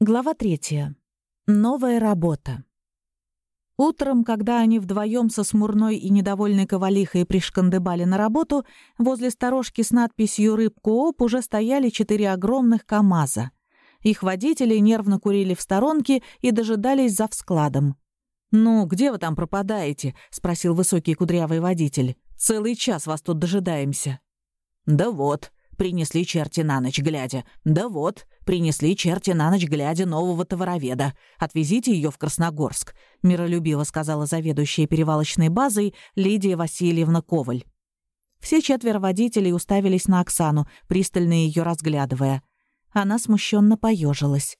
Глава третья. Новая работа. Утром, когда они вдвоем со смурной и недовольной ковалихой пришкандыбали на работу, возле сторожки с надписью «Рыбкооп» уже стояли четыре огромных КАМАЗа. Их водители нервно курили в сторонке и дожидались за вскладом. «Ну, где вы там пропадаете?» — спросил высокий кудрявый водитель. «Целый час вас тут дожидаемся». «Да вот», Принесли черти на ночь глядя. Да вот, принесли черти на ночь глядя нового товароведа. Отвезите ее в Красногорск», — миролюбиво сказала заведующая перевалочной базой Лидия Васильевна Коваль. Все четверо водителей уставились на Оксану, пристально ее разглядывая. Она смущенно поежилась.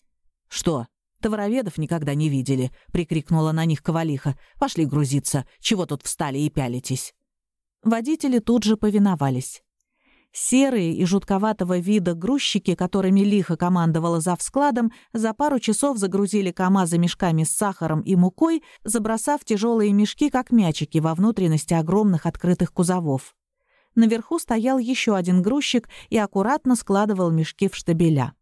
«Что, товароведов никогда не видели?» — прикрикнула на них Ковалиха. «Пошли грузиться. Чего тут встали и пялитесь?» Водители тут же повиновались. Серые и жутковатого вида грузчики, которыми лихо командовала завскладом, за пару часов загрузили КАМАЗы мешками с сахаром и мукой, забросав тяжелые мешки, как мячики, во внутренности огромных открытых кузовов. Наверху стоял еще один грузчик и аккуратно складывал мешки в штабеля.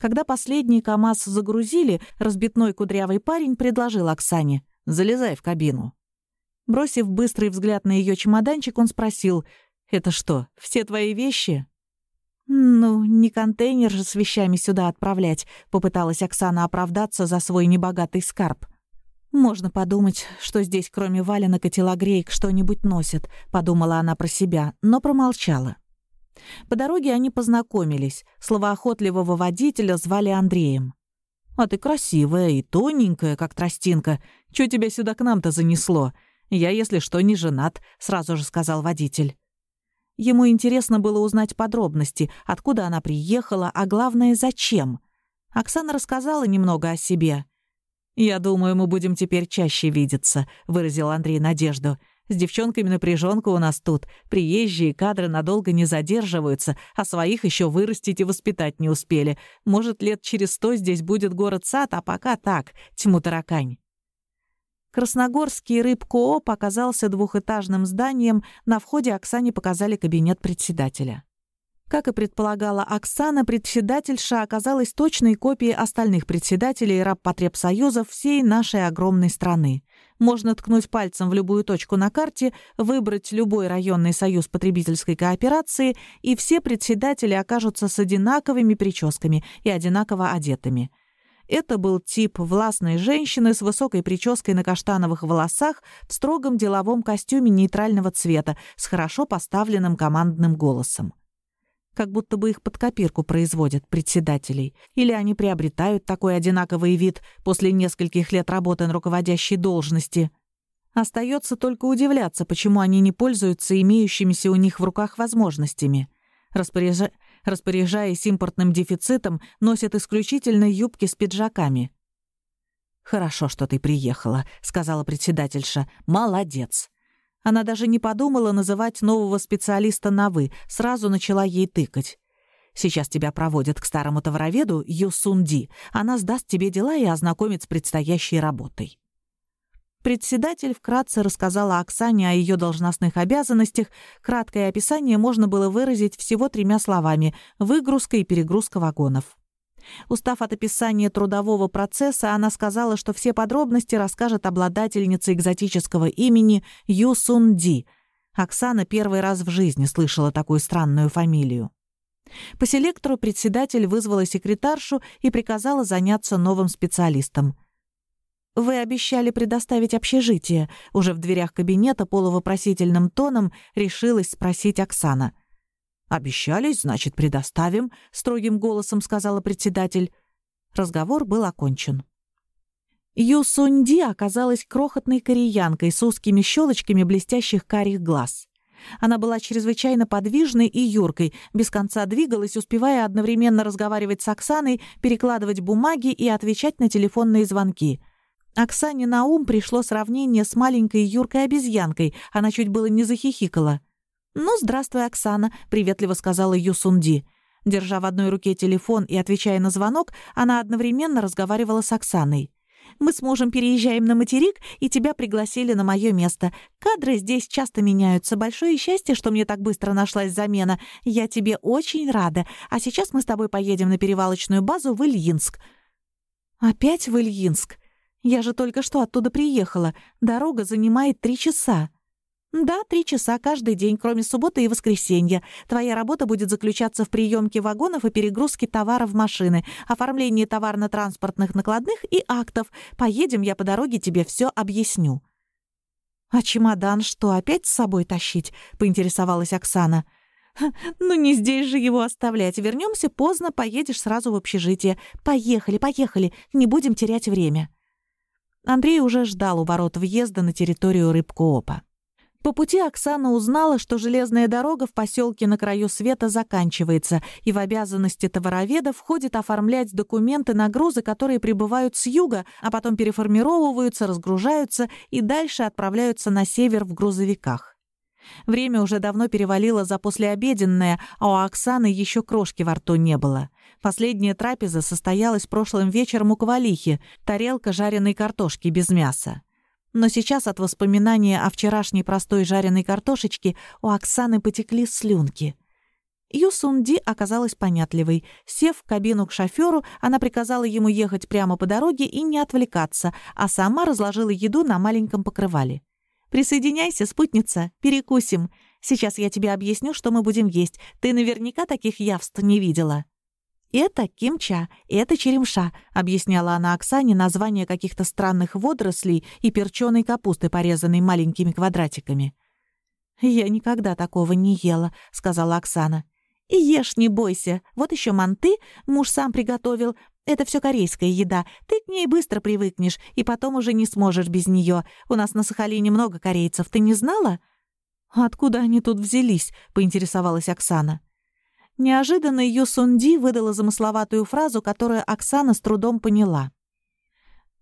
Когда последний КАМАЗ загрузили, разбитной кудрявый парень предложил Оксане «Залезай в кабину». Бросив быстрый взгляд на ее чемоданчик, он спросил это что, все твои вещи?» «Ну, не контейнер же с вещами сюда отправлять», — попыталась Оксана оправдаться за свой небогатый скарб. «Можно подумать, что здесь кроме валенок и телогреек что-нибудь носят», — подумала она про себя, но промолчала. По дороге они познакомились. Словоохотливого водителя звали Андреем. «А ты красивая и тоненькая, как тростинка. Чё тебя сюда к нам-то занесло? Я, если что, не женат», — сразу же сказал водитель. Ему интересно было узнать подробности, откуда она приехала, а главное, зачем. Оксана рассказала немного о себе. «Я думаю, мы будем теперь чаще видеться», — выразил Андрей надежду. «С девчонками напряженка у нас тут. Приезжие кадры надолго не задерживаются, а своих еще вырастить и воспитать не успели. Может, лет через сто здесь будет город-сад, а пока так, тьму таракань». Красногорский рыбкооп оказался двухэтажным зданием, на входе Оксане показали кабинет председателя. Как и предполагала Оксана, председательша оказалась точной копией остальных председателей рабпотребсоюзов всей нашей огромной страны. Можно ткнуть пальцем в любую точку на карте, выбрать любой районный союз потребительской кооперации, и все председатели окажутся с одинаковыми прическами и одинаково одетыми – это был тип властной женщины с высокой прической на каштановых волосах в строгом деловом костюме нейтрального цвета с хорошо поставленным командным голосом. Как будто бы их под копирку производят председателей. Или они приобретают такой одинаковый вид после нескольких лет работы на руководящей должности. Остается только удивляться, почему они не пользуются имеющимися у них в руках возможностями. Распоряжа распоряжаясь импортным дефицитом, носят исключительно юбки с пиджаками. «Хорошо, что ты приехала», — сказала председательша. «Молодец». Она даже не подумала называть нового специалиста на «вы», сразу начала ей тыкать. «Сейчас тебя проводят к старому товароведу Юсунди. Она сдаст тебе дела и ознакомит с предстоящей работой». Председатель вкратце рассказала Оксане о ее должностных обязанностях. Краткое описание можно было выразить всего тремя словами — выгрузка и перегрузка вагонов. Устав от описания трудового процесса, она сказала, что все подробности расскажет обладательница экзотического имени Ю Сун Ди. Оксана первый раз в жизни слышала такую странную фамилию. По селектору председатель вызвала секретаршу и приказала заняться новым специалистом — «Вы обещали предоставить общежитие», — уже в дверях кабинета полувопросительным тоном решилась спросить Оксана. «Обещались, значит, предоставим», — строгим голосом сказала председатель. Разговор был окончен. Ю Сунди оказалась крохотной кореянкой с узкими щелочками блестящих карих глаз. Она была чрезвычайно подвижной и юркой, без конца двигалась, успевая одновременно разговаривать с Оксаной, перекладывать бумаги и отвечать на телефонные звонки — Оксане на ум пришло сравнение с маленькой юркой обезьянкой. Она чуть было не захихикала. «Ну, здравствуй, Оксана», — приветливо сказала Юсунди. Держа в одной руке телефон и отвечая на звонок, она одновременно разговаривала с Оксаной. «Мы с мужем переезжаем на материк, и тебя пригласили на мое место. Кадры здесь часто меняются. Большое счастье, что мне так быстро нашлась замена. Я тебе очень рада. А сейчас мы с тобой поедем на перевалочную базу в Ильинск». «Опять в Ильинск? Я же только что оттуда приехала. Дорога занимает три часа». «Да, три часа каждый день, кроме субботы и воскресенья. Твоя работа будет заключаться в приемке вагонов и перегрузке товара в машины, оформлении товарно-транспортных накладных и актов. Поедем, я по дороге тебе все объясню». «А чемодан что, опять с собой тащить?» — поинтересовалась Оксана. «Ну не здесь же его оставлять. Вернемся поздно, поедешь сразу в общежитие. Поехали, поехали, не будем терять время». Андрей уже ждал у ворот въезда на территорию Рыбкоопа. По пути Оксана узнала, что железная дорога в поселке на краю света заканчивается, и в обязанности товароведа входит оформлять документы на грузы, которые прибывают с юга, а потом переформировываются, разгружаются и дальше отправляются на север в грузовиках. Время уже давно перевалило за послеобеденное, а у Оксаны еще крошки во рту не было. Последняя трапеза состоялась прошлым вечером у Ковалихи, тарелка жареной картошки без мяса. Но сейчас от воспоминания о вчерашней простой жареной картошечке у Оксаны потекли слюнки. Юсунди оказалась понятливой. Сев в кабину к шоферу, она приказала ему ехать прямо по дороге и не отвлекаться, а сама разложила еду на маленьком покрывале. «Присоединяйся, спутница, перекусим. Сейчас я тебе объясню, что мы будем есть. Ты наверняка таких явств не видела». «Это кимча, это черемша», — объясняла она Оксане название каких-то странных водорослей и перченой капусты, порезанной маленькими квадратиками. «Я никогда такого не ела», — сказала Оксана. «И ешь, не бойся. Вот еще манты муж сам приготовил. Это все корейская еда. Ты к ней быстро привыкнешь, и потом уже не сможешь без нее. У нас на Сахалине много корейцев. Ты не знала?» «Откуда они тут взялись?» — поинтересовалась Оксана. Неожиданно ее Сунди выдала замысловатую фразу, которую Оксана с трудом поняла.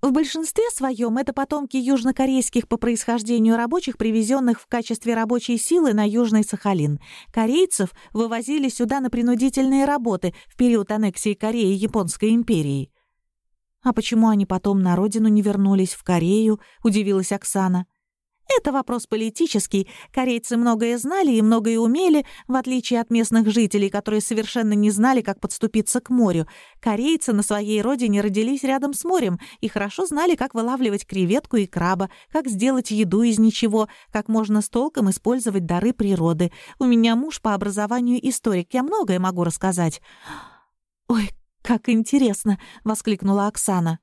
В большинстве своем это потомки южнокорейских по происхождению рабочих, привезенных в качестве рабочей силы на Южный Сахалин. Корейцев вывозили сюда на принудительные работы в период аннексии Кореи Японской империей. «А почему они потом на родину не вернулись, в Корею?» — удивилась Оксана. Это вопрос политический. Корейцы многое знали и многое умели, в отличие от местных жителей, которые совершенно не знали, как подступиться к морю. Корейцы на своей родине родились рядом с морем и хорошо знали, как вылавливать креветку и краба, как сделать еду из ничего, как можно с толком использовать дары природы. У меня муж по образованию историк, я многое могу рассказать. «Ой, как интересно!» — воскликнула Оксана.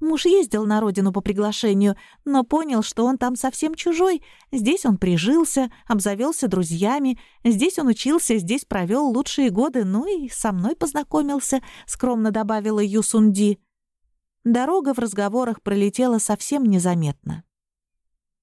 Муж ездил на родину по приглашению, но понял, что он там совсем чужой. Здесь он прижился, обзавелся друзьями, здесь он учился, здесь провел лучшие годы, ну и со мной познакомился», — скромно добавила Юсунди. Дорога в разговорах пролетела совсем незаметно.